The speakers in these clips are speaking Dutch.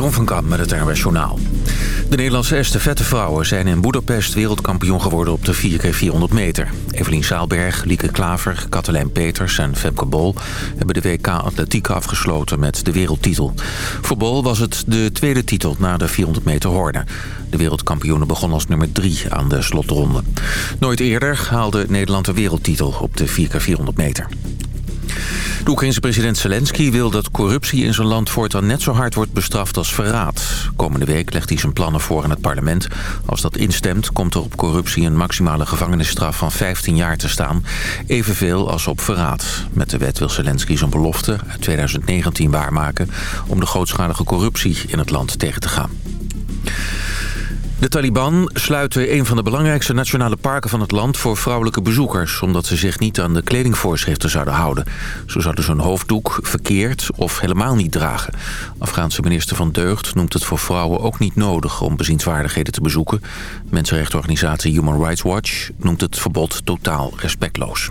Jeroen van Kamp met het Journaal. De Nederlandse estafettevrouwen zijn in Boedapest wereldkampioen geworden op de 4x400 meter. Evelien Saalberg, Lieke Klaver, Katelijn Peters en Femke Bol... hebben de WK Atletiek afgesloten met de wereldtitel. Voor Bol was het de tweede titel na de 400 meter horde. De wereldkampioenen begon als nummer 3 aan de slotronde. Nooit eerder haalde Nederland de wereldtitel op de 4x400 meter. De Oekraïnse president Zelensky wil dat corruptie in zijn land voortaan net zo hard wordt bestraft als verraad. Komende week legt hij zijn plannen voor aan het parlement. Als dat instemt komt er op corruptie een maximale gevangenisstraf van 15 jaar te staan. Evenveel als op verraad. Met de wet wil Zelensky zijn belofte uit 2019 waarmaken om de grootschalige corruptie in het land tegen te gaan. De Taliban sluiten een van de belangrijkste nationale parken van het land voor vrouwelijke bezoekers, omdat ze zich niet aan de kledingvoorschriften zouden houden. Zo zouden ze een hoofddoek verkeerd of helemaal niet dragen. Afghaanse minister van Deugd noemt het voor vrouwen ook niet nodig om bezienswaardigheden te bezoeken. Mensenrechtenorganisatie Human Rights Watch noemt het verbod totaal respectloos.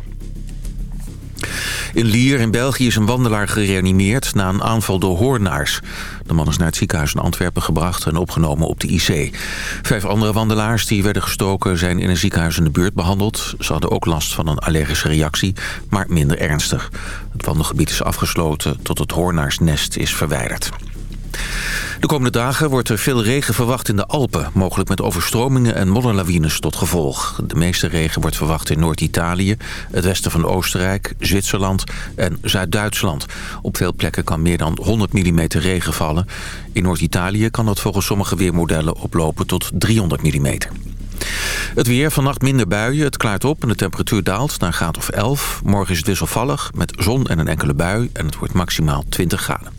In Lier in België is een wandelaar gereanimeerd na een aanval door hoornaars. De man is naar het ziekenhuis in Antwerpen gebracht en opgenomen op de IC. Vijf andere wandelaars die werden gestoken zijn in een ziekenhuis in de buurt behandeld. Ze hadden ook last van een allergische reactie, maar minder ernstig. Het wandelgebied is afgesloten tot het hoornaarsnest is verwijderd. De komende dagen wordt er veel regen verwacht in de Alpen. Mogelijk met overstromingen en modderlawines tot gevolg. De meeste regen wordt verwacht in Noord-Italië, het westen van Oostenrijk, Zwitserland en Zuid-Duitsland. Op veel plekken kan meer dan 100 mm regen vallen. In Noord-Italië kan dat volgens sommige weermodellen oplopen tot 300 mm. Het weer, vannacht minder buien, het klaart op en de temperatuur daalt naar graad of 11. Morgen is het wisselvallig met zon en een enkele bui en het wordt maximaal 20 graden.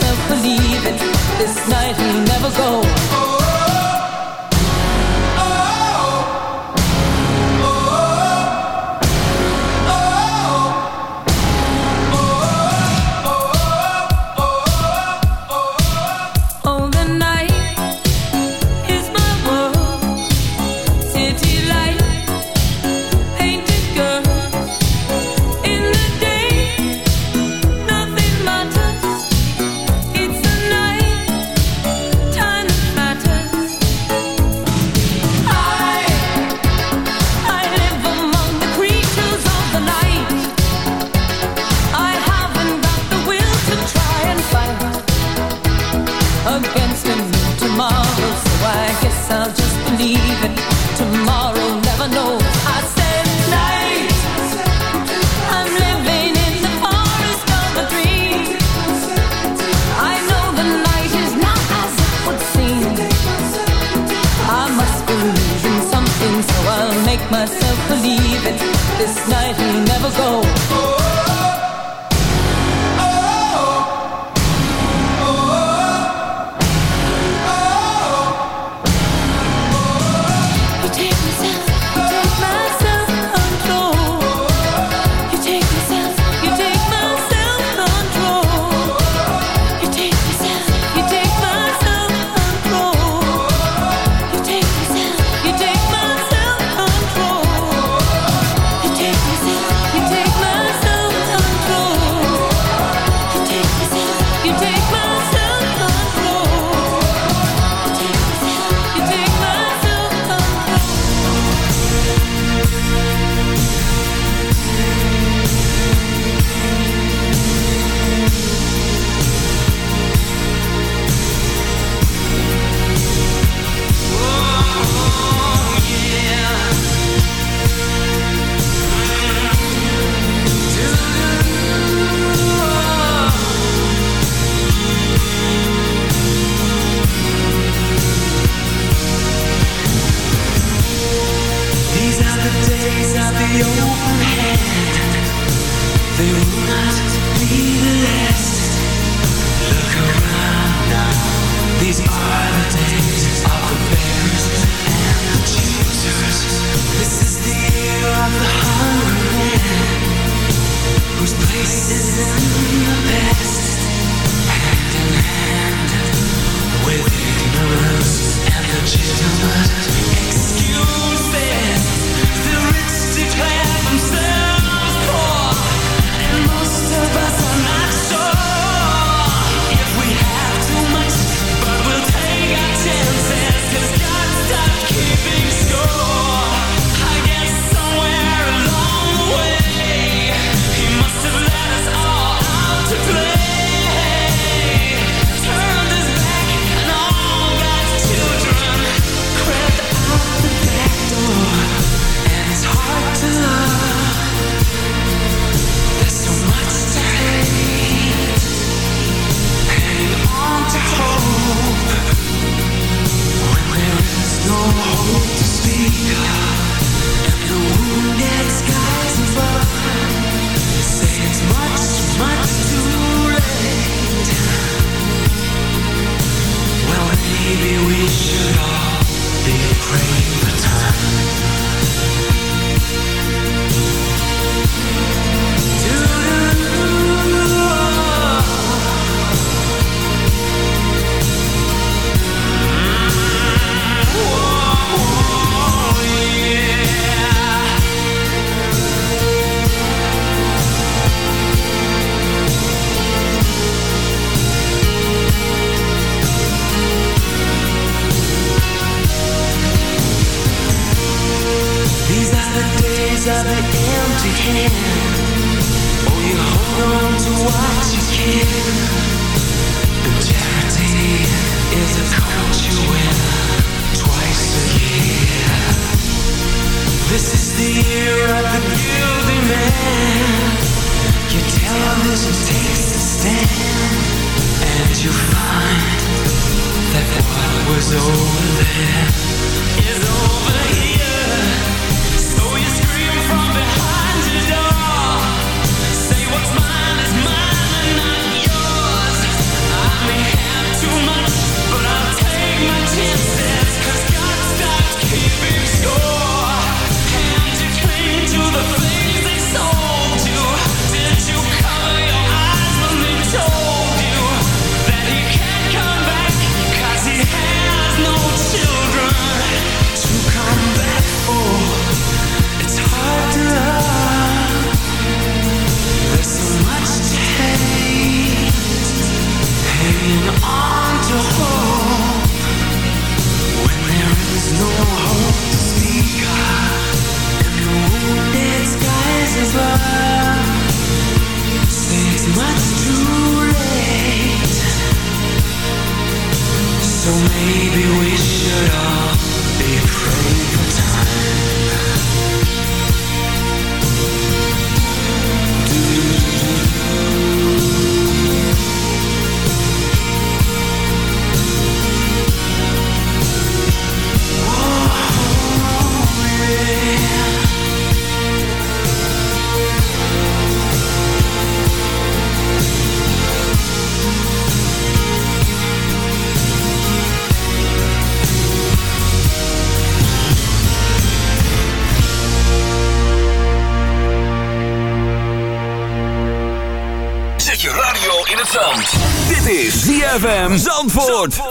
Zandvoort.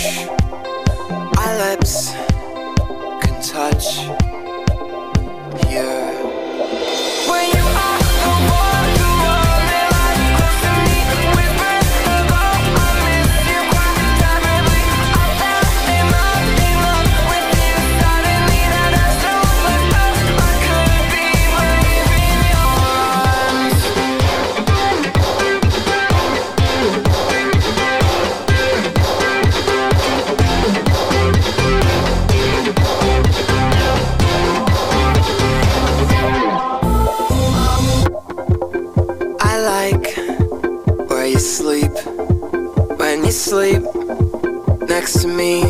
brush. Our lips can touch. me.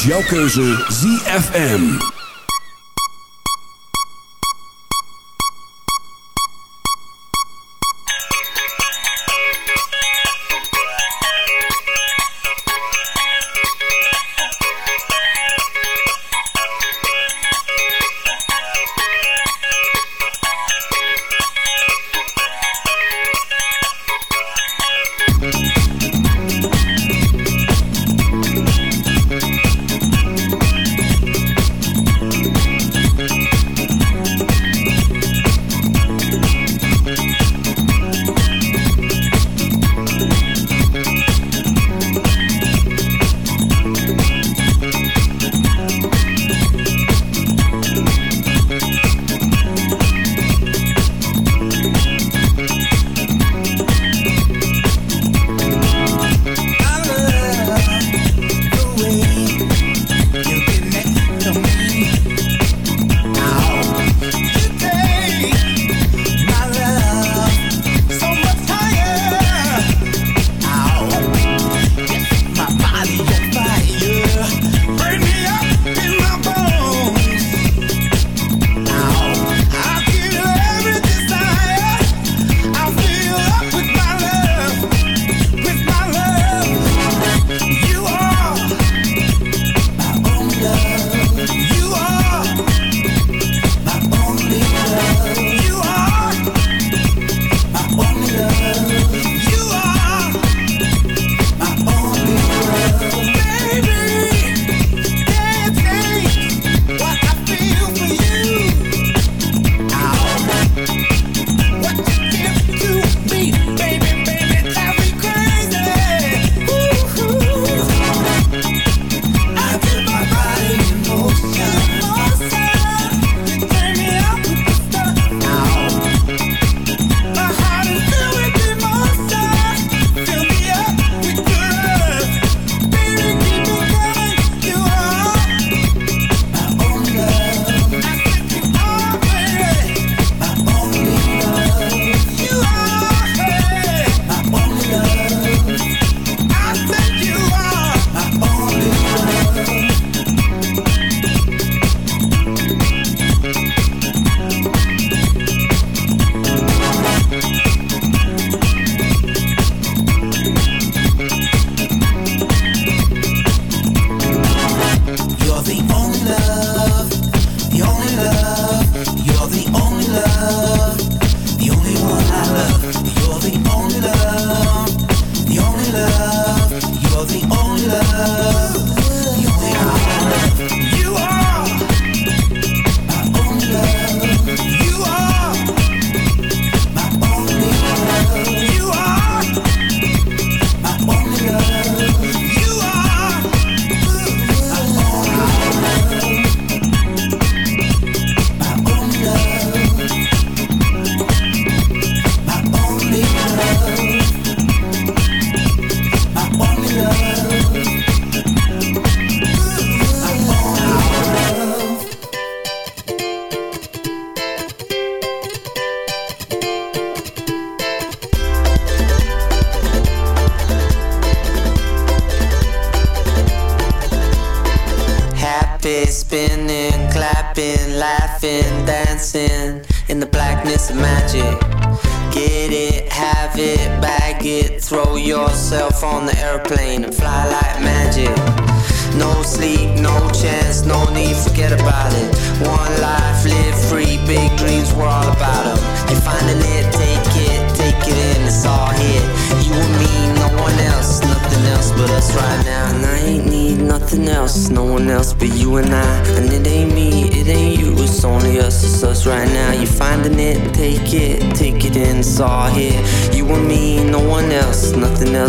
Is jouw keuze ZFM.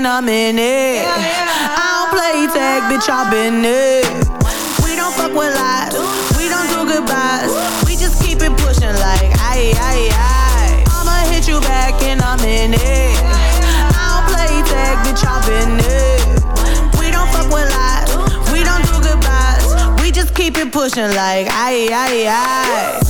In a minute, in it. I don't play tag, bitch, I've been it. We don't fuck with lies, we don't do goodbyes. We just keep it pushing like aye, aye, aye. I'ma hit you back in a minute. I don't play tag, bitch, I've been it. We don't fuck with lies, we don't do goodbyes. We just keep it pushing like aye, aye, aye.